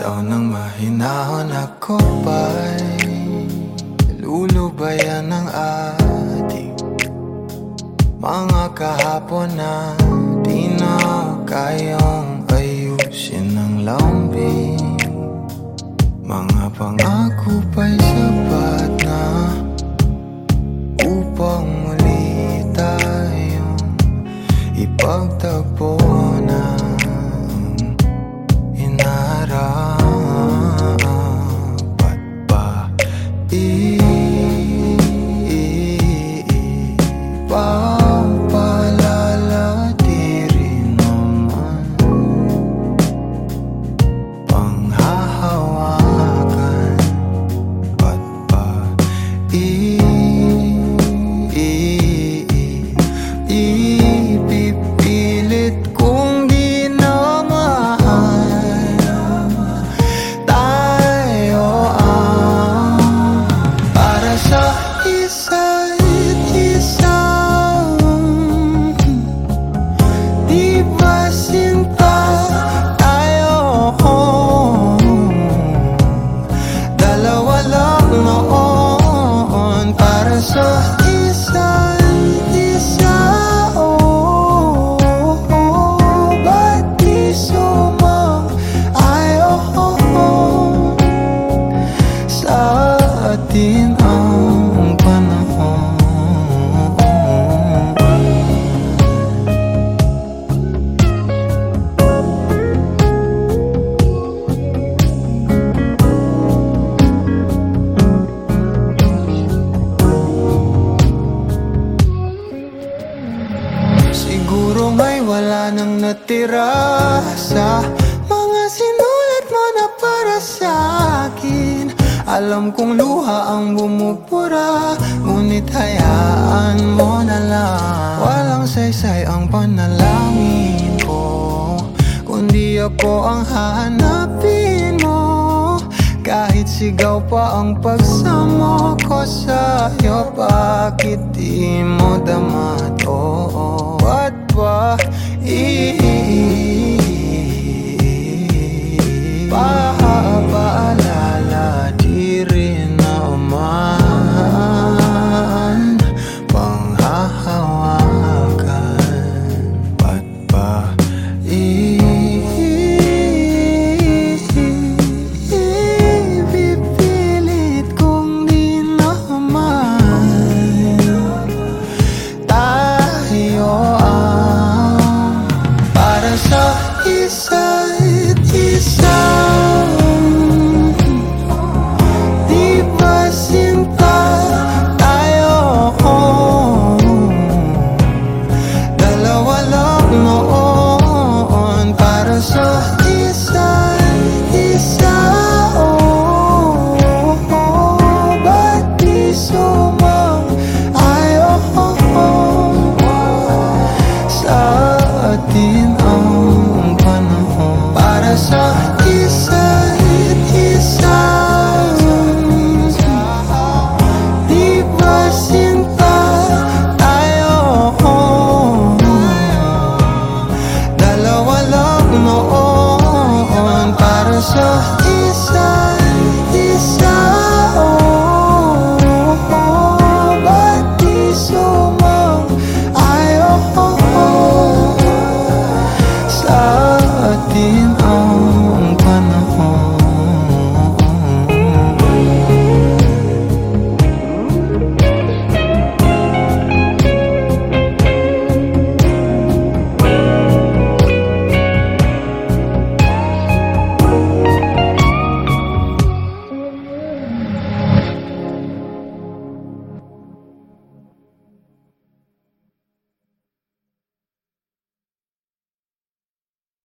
Bitaw ng mahinahon ako ba'y Lulubayan ng ating Mga kahapon na Di na kayang ayusin ng lambing. Mga pangako pa'y sapat na Upang muli tayong Ipagtagpo na natira sa mga sinulat mo na para sa akin. Alam kong luha ang bumupura Ngunit hayaan mo na lang. Walang saysay ang panalangin ko Kundi ako ang hahanapin mo. Kahit sigaw pa ang pagsamo ko sa'yo Bakit di mo dama to? Ba't ba ease.